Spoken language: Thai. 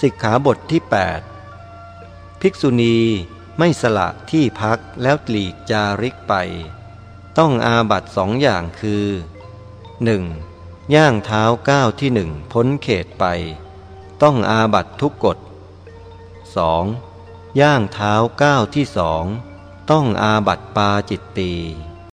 สิกขาบทที่ 8 ภิกษุณีไม่สละที่พักแล้วตลีกจาริกไป ต้องอาบัตสองอย่างคือ 1. ย่างเท้าก้าวที่หนึ่งพ้นเขตไป ต้องอาบัตทุกกฎ 2. ย่างเท้าก้าวที่สองต้องอาบัตปาจิตตี